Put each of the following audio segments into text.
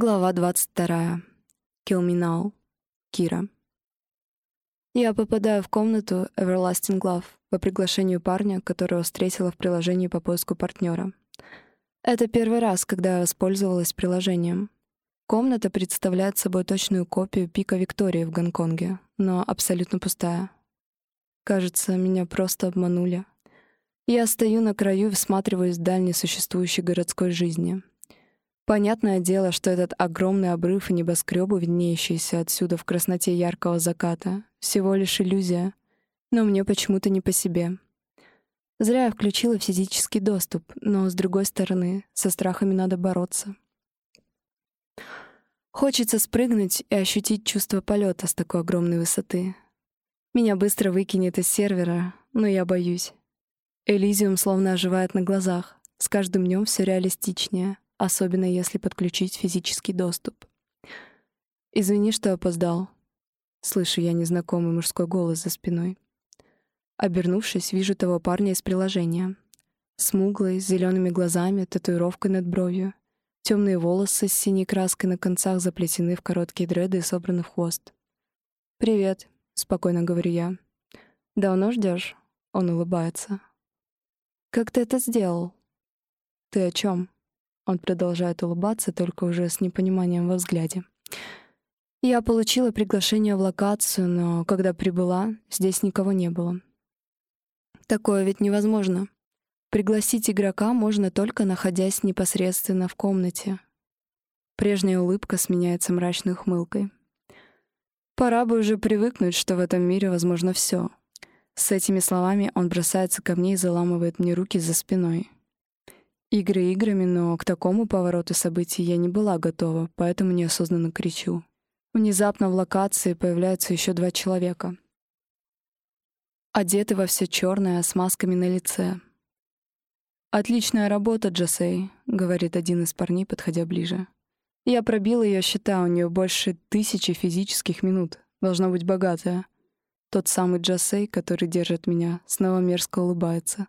Глава 22. Kill Me Now. Кира. Я попадаю в комнату Everlasting Love по приглашению парня, которого встретила в приложении по поиску партнера. Это первый раз, когда я воспользовалась приложением. Комната представляет собой точную копию пика Виктории в Гонконге, но абсолютно пустая. Кажется, меня просто обманули. Я стою на краю и всматриваюсь в дальней существующей городской жизни — Понятное дело, что этот огромный обрыв и небоскребы, виднеющиеся отсюда в красноте яркого заката, всего лишь иллюзия. Но мне почему-то не по себе. Зря я включила физический доступ, но, с другой стороны, со страхами надо бороться. Хочется спрыгнуть и ощутить чувство полета с такой огромной высоты. Меня быстро выкинет из сервера, но я боюсь. Элизиум словно оживает на глазах, с каждым днем все реалистичнее — особенно если подключить физический доступ. «Извини, что опоздал». Слышу я незнакомый мужской голос за спиной. Обернувшись, вижу того парня из приложения. Смуглый, с зелеными глазами, татуировкой над бровью. Темные волосы с синей краской на концах заплетены в короткие дреды и собраны в хвост. «Привет», — спокойно говорю я. «Давно ждешь? Он улыбается. «Как ты это сделал?» «Ты о чем? Он продолжает улыбаться, только уже с непониманием во взгляде. Я получила приглашение в локацию, но когда прибыла, здесь никого не было. Такое ведь невозможно. Пригласить игрока можно только находясь непосредственно в комнате. Прежняя улыбка сменяется мрачной ухмылкой. Пора бы уже привыкнуть, что в этом мире возможно все. С этими словами он бросается ко мне и заламывает мне руки за спиной. Игры играми, но к такому повороту событий я не была готова, поэтому неосознанно кричу. Внезапно в локации появляются еще два человека. Одеты во все черное, с масками на лице. «Отличная работа, Джасей», — говорит один из парней, подходя ближе. «Я пробила ее счета, у нее больше тысячи физических минут. Должна быть богатая». Тот самый Джасей, который держит меня, снова мерзко улыбается.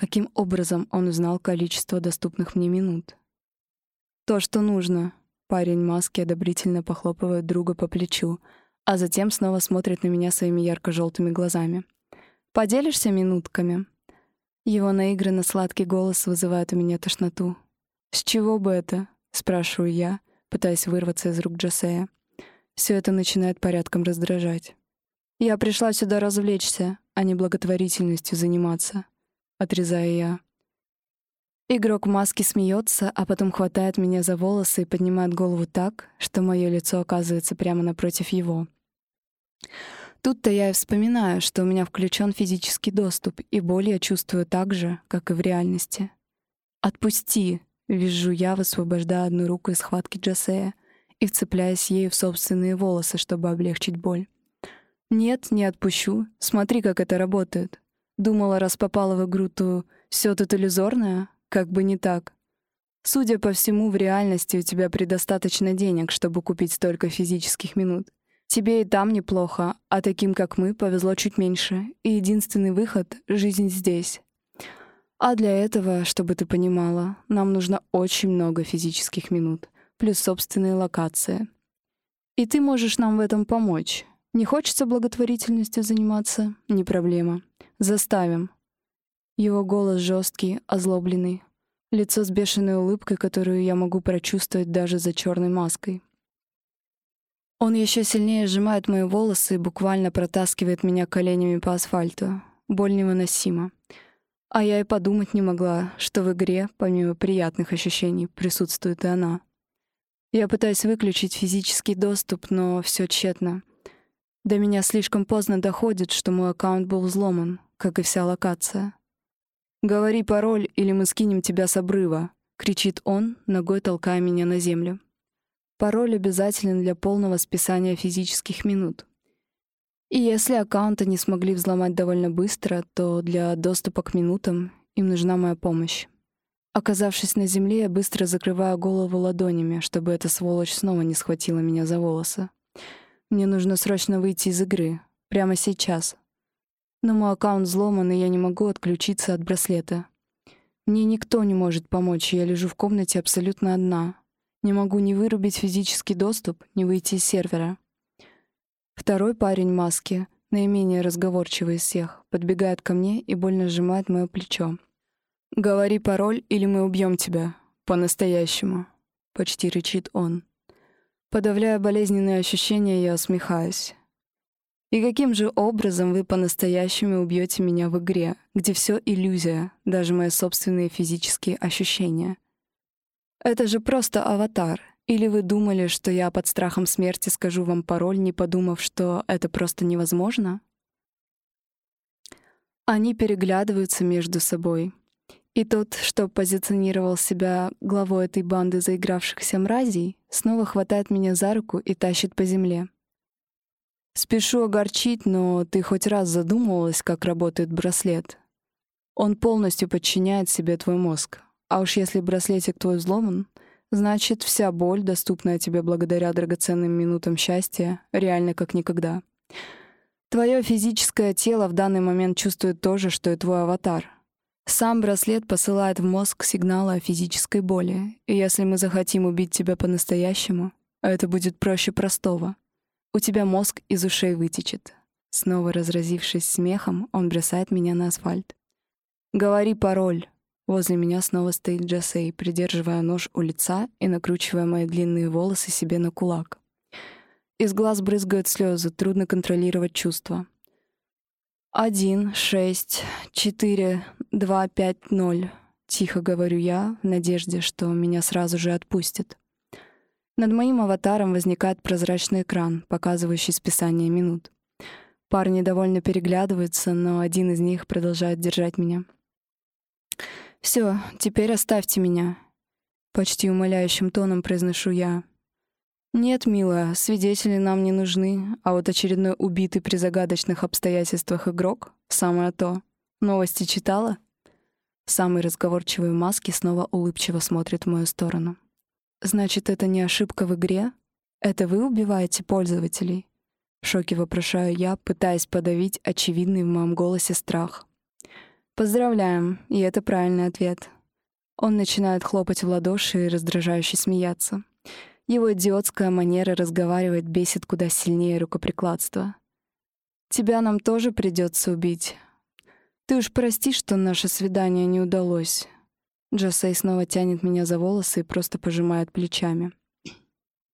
Каким образом он узнал количество доступных мне минут? То, что нужно. Парень маски одобрительно похлопывает друга по плечу, а затем снова смотрит на меня своими ярко-желтыми глазами. «Поделишься минутками?» Его наигранно сладкий голос вызывает у меня тошноту. «С чего бы это?» — спрашиваю я, пытаясь вырваться из рук Джосея. Все это начинает порядком раздражать. «Я пришла сюда развлечься, а не благотворительностью заниматься отрезаю я. Игрок маски смеется, а потом хватает меня за волосы и поднимает голову так, что мое лицо оказывается прямо напротив его. Тут-то я и вспоминаю, что у меня включен физический доступ, и боль я чувствую так же, как и в реальности. «Отпусти!» — вижу я, высвобождая одну руку из схватки Джасея и вцепляясь ею в собственные волосы, чтобы облегчить боль. «Нет, не отпущу. Смотри, как это работает. Думала, раз попала в игру, то все тут иллюзорное? Как бы не так. Судя по всему, в реальности у тебя предостаточно денег, чтобы купить столько физических минут. Тебе и там неплохо, а таким, как мы, повезло чуть меньше. И единственный выход — жизнь здесь. А для этого, чтобы ты понимала, нам нужно очень много физических минут, плюс собственные локации. И ты можешь нам в этом помочь. Не хочется благотворительностью заниматься? Не проблема. Заставим. Его голос жесткий, озлобленный. Лицо с бешеной улыбкой, которую я могу прочувствовать даже за черной маской. Он еще сильнее сжимает мои волосы и буквально протаскивает меня коленями по асфальту. Боль невыносима. А я и подумать не могла, что в игре, помимо приятных ощущений, присутствует и она. Я пытаюсь выключить физический доступ, но все тщетно. До меня слишком поздно доходит, что мой аккаунт был взломан, как и вся локация. «Говори пароль, или мы скинем тебя с обрыва», — кричит он, ногой толкая меня на землю. Пароль обязателен для полного списания физических минут. И если аккаунты не смогли взломать довольно быстро, то для доступа к минутам им нужна моя помощь. Оказавшись на земле, я быстро закрываю голову ладонями, чтобы эта сволочь снова не схватила меня за волосы. Мне нужно срочно выйти из игры. Прямо сейчас. Но мой аккаунт взломан, и я не могу отключиться от браслета. Мне никто не может помочь, я лежу в комнате абсолютно одна. Не могу ни вырубить физический доступ, ни выйти из сервера. Второй парень в маске, наименее разговорчивый из всех, подбегает ко мне и больно сжимает мое плечо. «Говори пароль, или мы убьем тебя. По-настоящему», — почти рычит он. Подавляя болезненные ощущения, я усмехаюсь. И каким же образом вы по-настоящему убьете меня в игре, где все иллюзия, даже мои собственные физические ощущения? Это же просто аватар. Или вы думали, что я под страхом смерти скажу вам пароль, не подумав, что это просто невозможно? Они переглядываются между собой. И тот, что позиционировал себя главой этой банды заигравшихся мразей, снова хватает меня за руку и тащит по земле. Спешу огорчить, но ты хоть раз задумывалась, как работает браслет? Он полностью подчиняет себе твой мозг. А уж если браслетик твой взломан, значит, вся боль, доступная тебе благодаря драгоценным минутам счастья, реально как никогда. Твое физическое тело в данный момент чувствует то же, что и твой аватар. Сам браслет посылает в мозг сигналы о физической боли, и если мы захотим убить тебя по-настоящему, это будет проще простого — у тебя мозг из ушей вытечет. Снова разразившись смехом, он бросает меня на асфальт. «Говори пароль». Возле меня снова стоит Джасей, придерживая нож у лица и накручивая мои длинные волосы себе на кулак. Из глаз брызгают слезы, трудно контролировать чувства. «Один, шесть, четыре, два, пять, ноль», — тихо говорю я, в надежде, что меня сразу же отпустят. Над моим аватаром возникает прозрачный экран, показывающий списание минут. Парни довольно переглядываются, но один из них продолжает держать меня. «Все, теперь оставьте меня», — почти умоляющим тоном произношу я. «Нет, милая, свидетели нам не нужны, а вот очередной убитый при загадочных обстоятельствах игрок — самое то. Новости читала?» Самый разговорчивый в маске снова улыбчиво смотрит в мою сторону. Значит, это не ошибка в игре? Это вы убиваете пользователей? В шоке вопрошаю я, пытаясь подавить очевидный в моем голосе страх. Поздравляем, и это правильный ответ. Он начинает хлопать в ладоши и раздражающе смеяться. Его идиотская манера разговаривать бесит куда сильнее рукоприкладства. Тебя нам тоже придется убить. Ты уж прости, что наше свидание не удалось. Джосей снова тянет меня за волосы и просто пожимает плечами.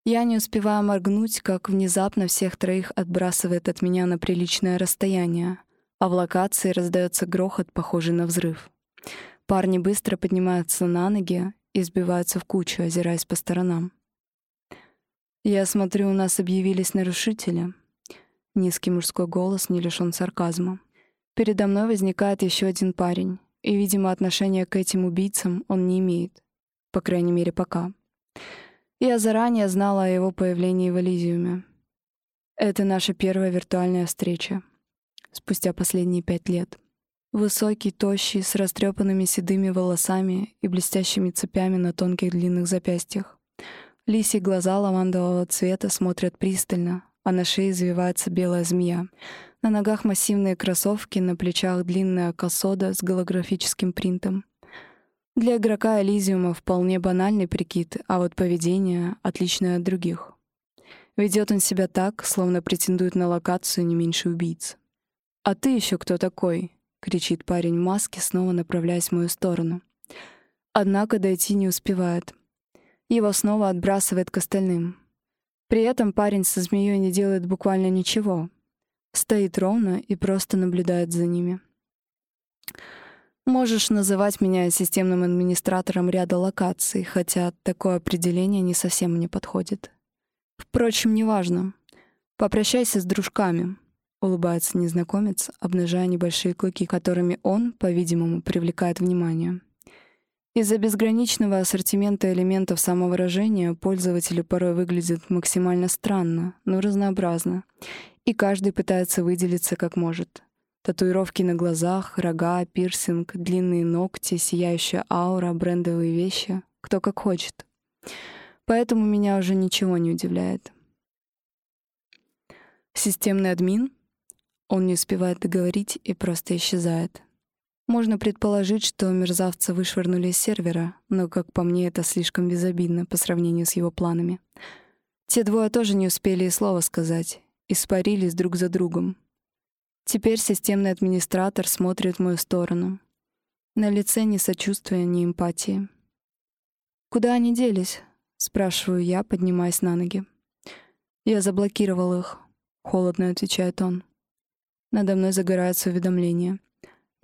Я не успеваю моргнуть, как внезапно всех троих отбрасывает от меня на приличное расстояние, а в локации раздается грохот, похожий на взрыв. Парни быстро поднимаются на ноги и сбиваются в кучу, озираясь по сторонам. «Я смотрю, у нас объявились нарушители». Низкий мужской голос не лишён сарказма. Передо мной возникает еще один парень, и, видимо, отношения к этим убийцам он не имеет. По крайней мере, пока. Я заранее знала о его появлении в Элизиуме. Это наша первая виртуальная встреча. Спустя последние пять лет. Высокий, тощий, с растрепанными седыми волосами и блестящими цепями на тонких длинных запястьях. Лисьи глаза лавандового цвета смотрят пристально, а на шее извивается белая змея — на ногах массивные кроссовки, на плечах длинная косода с голографическим принтом. Для игрока Элизиума вполне банальный прикид, а вот поведение отличное от других. Ведет он себя так, словно претендует на локацию не меньше убийц. «А ты еще кто такой?» — кричит парень в маске, снова направляясь в мою сторону. Однако дойти не успевает. Его снова отбрасывает к остальным. При этом парень со змеей не делает буквально ничего, стоит ровно и просто наблюдает за ними. Можешь называть меня системным администратором ряда локаций, хотя такое определение не совсем мне подходит. Впрочем, неважно. Попрощайся с дружками, улыбается незнакомец, обнажая небольшие клыки, которыми он, по-видимому, привлекает внимание. Из-за безграничного ассортимента элементов самовыражения пользователи порой выглядят максимально странно, но разнообразно, и каждый пытается выделиться как может. Татуировки на глазах, рога, пирсинг, длинные ногти, сияющая аура, брендовые вещи. Кто как хочет. Поэтому меня уже ничего не удивляет. Системный админ? Он не успевает договорить и просто исчезает. Можно предположить, что мерзавца вышвырнули из сервера, но, как по мне, это слишком безобидно по сравнению с его планами. Те двое тоже не успели и слова сказать, испарились друг за другом. Теперь системный администратор смотрит в мою сторону. На лице ни сочувствия, ни эмпатии. «Куда они делись?» — спрашиваю я, поднимаясь на ноги. «Я заблокировал их», — холодно отвечает он. Надо мной загорается уведомление.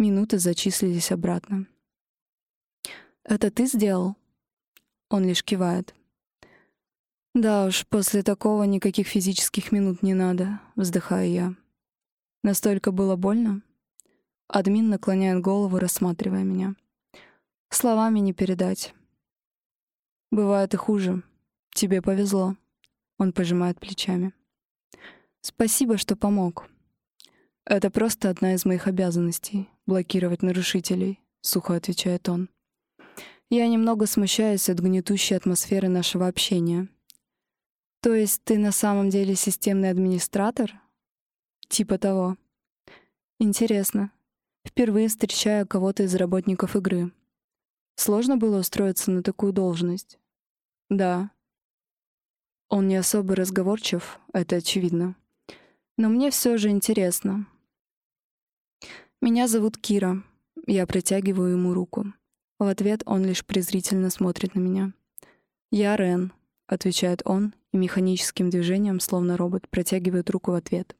Минуты зачислились обратно. «Это ты сделал?» Он лишь кивает. «Да уж, после такого никаких физических минут не надо», — вздыхаю я. «Настолько было больно?» Админ наклоняет голову, рассматривая меня. «Словами не передать». «Бывает и хуже. Тебе повезло». Он пожимает плечами. «Спасибо, что помог. Это просто одна из моих обязанностей — блокировать нарушителей», — сухо отвечает он. Я немного смущаюсь от гнетущей атмосферы нашего общения. То есть ты на самом деле системный администратор? Типа того. Интересно. Впервые встречаю кого-то из работников игры. Сложно было устроиться на такую должность? Да. Он не особо разговорчив, это очевидно. Но мне все же интересно. Меня зовут Кира. Я протягиваю ему руку. В ответ он лишь презрительно смотрит на меня. «Я Рен», — отвечает он, и механическим движением, словно робот, протягивает руку в ответ.